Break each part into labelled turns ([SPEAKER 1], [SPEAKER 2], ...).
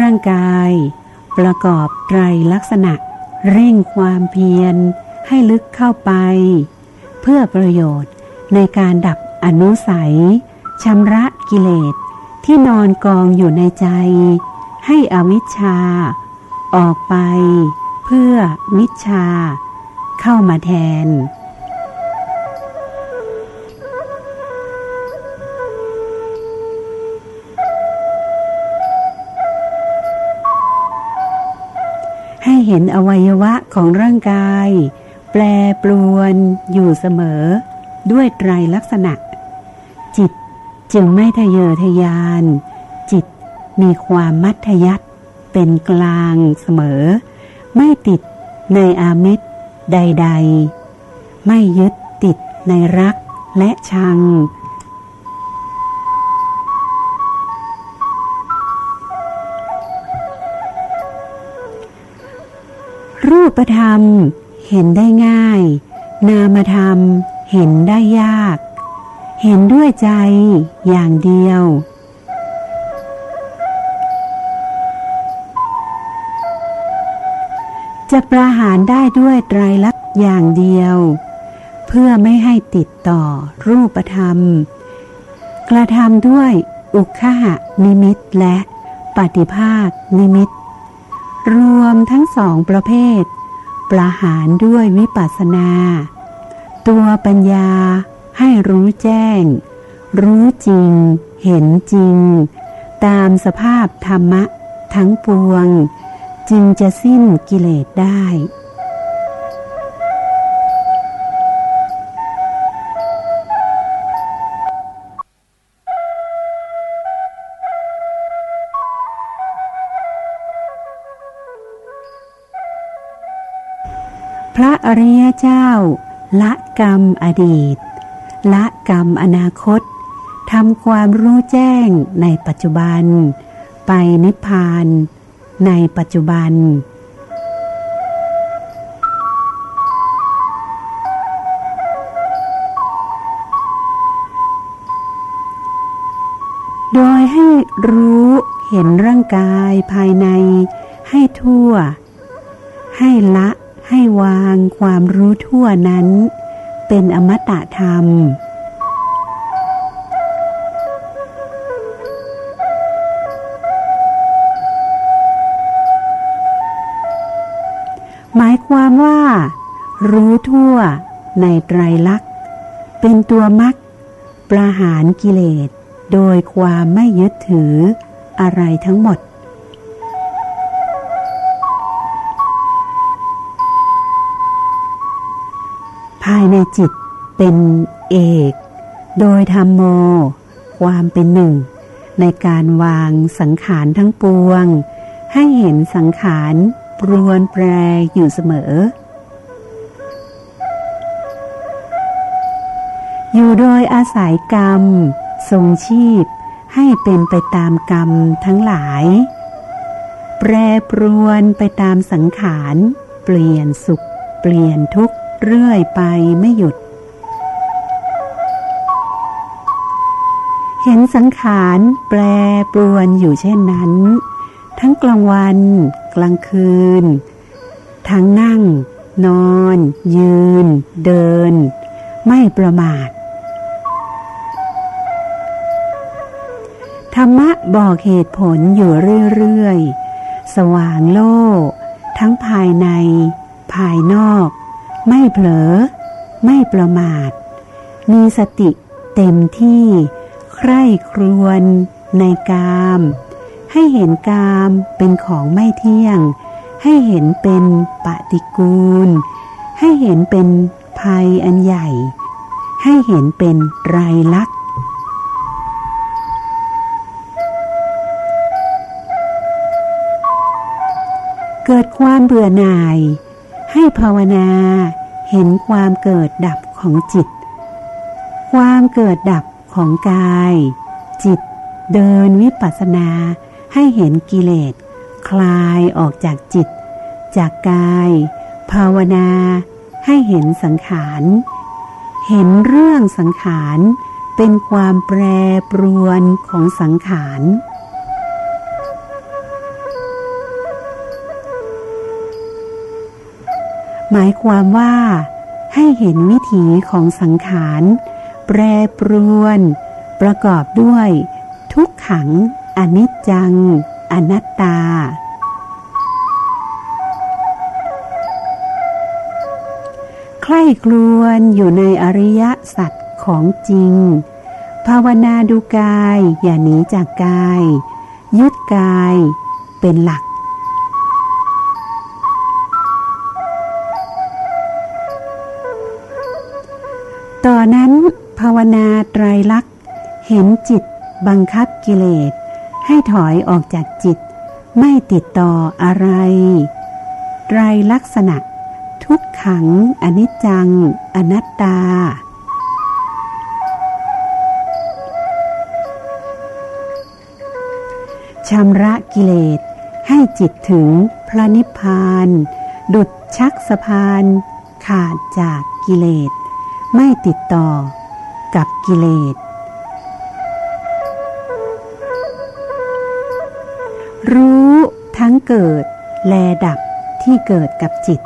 [SPEAKER 1] ร่างกาย ประกอบไตรลักษณะ เร่งความเพียร ให้ลึกเข้าไป เพื่อประโยชน์ในการดับอนุสัยชำระกิเลสที่นอนกองอยู่ในใจ ให้อวิชชา ออกไป เพื่อวิชชา เข้ามาแทน เห็นอวัยวะของร่างกาย แปรปรวนอยู่เสมอ ด้วยไตรลักษณะ จิตจึงไม่ทะเยอทะยาน จิตมีความมัธยัติเป็นกลางเสมอ ไม่ติดในอามิตรใด ๆ ไม่ยึดติดในรักและชัง รูปธรรม เห็นได้ง่าย นามธรรม เห็นได้ยาก เห็นด้วยใจอย่างเดียว จะประหารได้ด้วยไตรลักษณ์อย่างเดียว เพื่อไม่ให้ติดต่อรูปธรรม กระทำด้วยอุคหะนิมิตและปฏิภาคนิมิต รวมทั้งสองประเภท ประหารด้วยวิปัสสนา ตัวปัญญาให้รู้แจ้ง รู้จริง เห็นจริง ตามสภาพธรรมะทั้งปวง จึงจะสิ้นกิเลสได้ อริยเจ้า ละกรรมอดีต ละกรรมอนาคตทำความรู้แจ้งในปัจจุบัน ไปนิพพานในปัจจุบัน โดยให้รู้เห็นร่างกายภายในให้ทั่ว ให้ละ ให้วางความรู้ทั่วนั้น เป็นอมตะธรรม หมายความว่า รู้ทั่วในไตรลักษณ์ เป็นตัวมักประหารกิเลส โดยความไม่ยึดถืออะไรทั้งหมดายในจิตเป็นเอก โดยธรรมโม ความเป็นหนึ่ง ในการวางสังขารทั้งปวง ให้เห็นสังขารปรวนแปรอยู่เสมอ อยู่โดยอาศัยกรรม ทรงชีพ ให้เป็นไปตามกรรมทั้งหลาย แปรปรวนไปตามสังขาร เปลี่ยนสุข เปลี่ยนทุกข์ เรื่อยไปไม่หยุด เห็นสังขารแปรปรวนอยู่เช่นนั้น ทั้งกลางวัน กลางคืน ทั้งนั่ง นอน ยืน เดิน ไม่ประมาทธรรมะบอกเหตุผลอยู่เรื่อย ๆ สว่างโลก ทั้งภายใน ภายนอก ไม่เผลอ ไม่ประมาท มีสติเต็มที่ ใคร่ครวนในกาม ให้เห็นกามเป็นของไม่เที่ยง ให้เห็นเป็นปฏิกูล ให้เห็นเป็นภัยอันใหญ่ ให้เห็นเป็นไรลักษเกิดความเบื่อหน่าย ให้ภาวนาเห็นความเกิดดับของจิต ความเกิดดับของกาย จิตเดินวิปัสสนาให้เห็นกิเลส คลายออกจากจิต จากกาย ภาวนาให้เห็นสังขาร เห็นเรื่องสังขาร เป็นความแปรปรวนของสังขาร หมายความว่า ให้เห็นวิถีของสังขารแปรปรวน ประกอบด้วย ทุกขัง อนิจจัง อนัตตา ใคร่ครวนอยู่ในอริยสัจของจริง ภาวนาดูกายอย่าหนีจากกาย ยึดกายเป็นหลัก ต่อนนั้นภาวนาไตรลักษณ์ เห็นจิตบังคับกิเลส ให้ถอยออกจากจิต ไม่ติดต่ออะไร ไตรลักษณะ ทุกขังอนิจจัง อนัตตา ชำระกิเลส ให้จิตถึงพระนิพพาน ดุดชักสะพาน ขาดจากกิเลส ไม่ติดต่อกับกิเลส รู้ทั้งเกิดแลดับที่เกิดกับจิต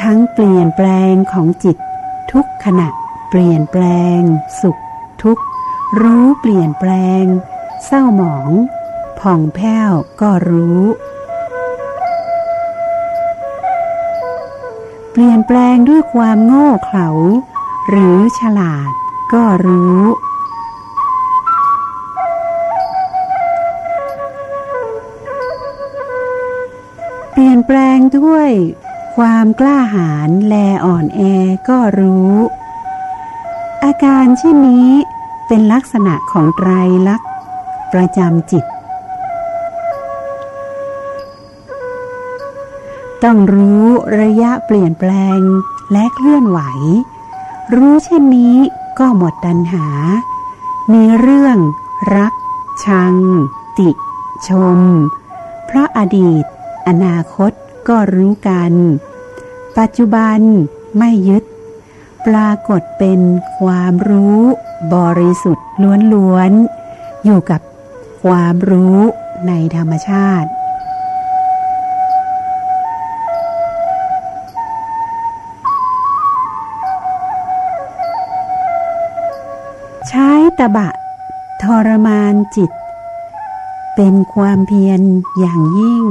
[SPEAKER 1] ทั้งเปลี่ยนแปลงของจิต ทุกขณะเปลี่ยนแปลง สุขทุกข์ รู้เปลี่ยนแปลง เศร้าหมอง ผ่องแผ้วก็รู้ เปลี่ยนแปลงด้วยความโง่เขลาหรือฉลาดก็รู้ เปลี่ยนแปลงด้วย ความกล้าหาญแลอ่อนแอก็รู้ อาการเช่นนี้เป็นลักษณะของไตรลักษณ์ประจำจิต ต้องรู้ระยะเปลี่ยนแปลงและเคลื่อนไหว รู้เช่นนี้ก็หมดตัณหา มีเรื่องรัก ชัง ติ ชม เพราะอดีต อนาคตก็รู้กัน ปัจจุบันไม่ยึด ปรากฏเป็นความรู้บริสุทธิ์ล้วนๆ อยู่กับความรู้ในธรรมชาติ ตบะ ทรมานจิต เป็นความเพียรอย่างยิ่ง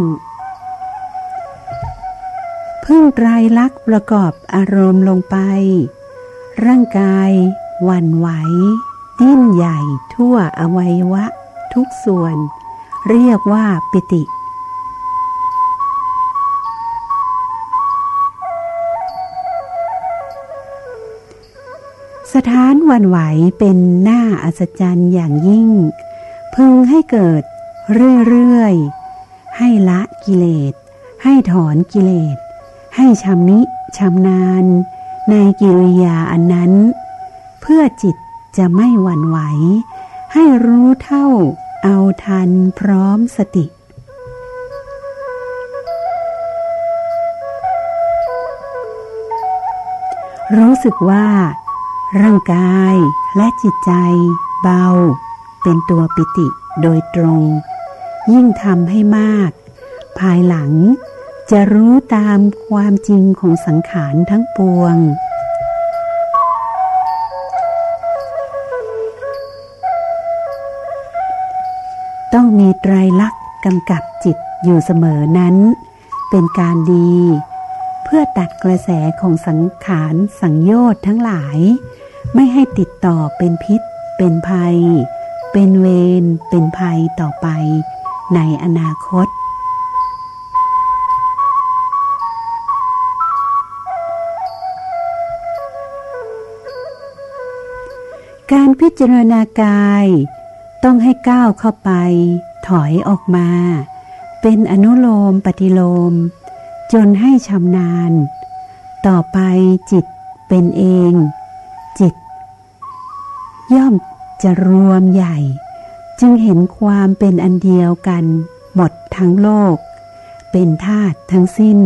[SPEAKER 1] พึ่งไตรลักษณ์ประกอบอารมณ์ลงไป ร่างกายหวั่นไหว ดิ้นใหญ่ทั่วอวัยวะ ทุกส่วน เรียกว่าปิติ สถานวันไหวเป็นหน้าอัศจรรย์อย่างยิ่ง พึงให้เกิดเรื่อยๆ ให้ละกิเลส ให้ถอนกิเลส ให้ชำนิชำนาญในกิริยาอันนั้น เพื่อจิตจะไม่หวั่นไหว ให้รู้เท่าเอาทันพร้อมสติรู้สึกว่า ร่างกายและจิตใจ เบา เป็นตัวปิติโดยตรง ยิ่งทำให้มาก ภายหลังจะรู้ตามความจริงของสังขารทั้งปวง ต้องมีไตรลักษณ์กำกับจิตอยู่เสมอนั้น เป็นการดี เพื่อตัดกระแสของสังขารสังโยชน์ทั้งหลาย ไม่ให้ติดต่อเป็นพิษ เป็นภัย เป็นเวร เป็นภัยต่อไป ในอนาคต การพิจารณากาย ต้องให้ก้าวเข้าไป ถอยออกมา เป็นอนุโลมปฏิโลม จนให้ชำนาญ ต่อไปจิตเป็นเองจิต ย่อมจะรวมใหญ่ จึงเห็นความเป็นอันเดียวกันหมดทั้งโลก เป็นธาตุทั้งสิ้น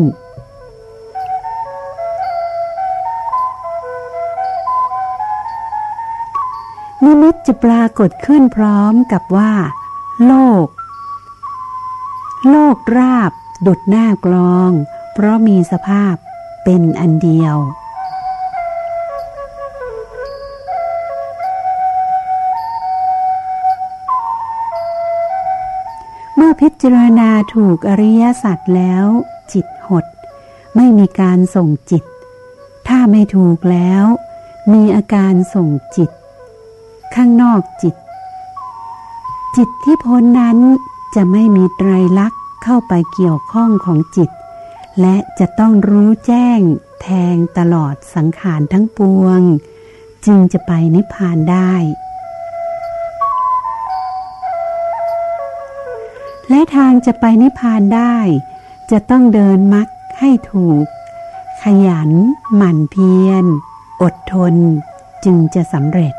[SPEAKER 1] นิมิตจะปรากฏขึ้นพร้อมกับว่า โลก โลกราบดุดหน้ากลอง เพราะมีสภาพเป็นอันเดียว พิจารณาถูกอริยสัจแล้ว จิตหด ไม่มีการส่งจิต ถ้าไม่ถูกแล้ว มีอาการส่งจิต ข้างนอกจิต จิตที่พ้นนั้นจะไม่มีไตรลักษณ์เข้าไปเกี่ยวข้องของจิต และจะต้องรู้แจ้งแทงตลอดสังขารทั้งปวง จึงจะไปนิพพานได้ และทางจะไปนิพพานได้ จะต้องเดินมักให้ถูก ขยัน หมั่นเพียร อดทน จึงจะสำเร็จ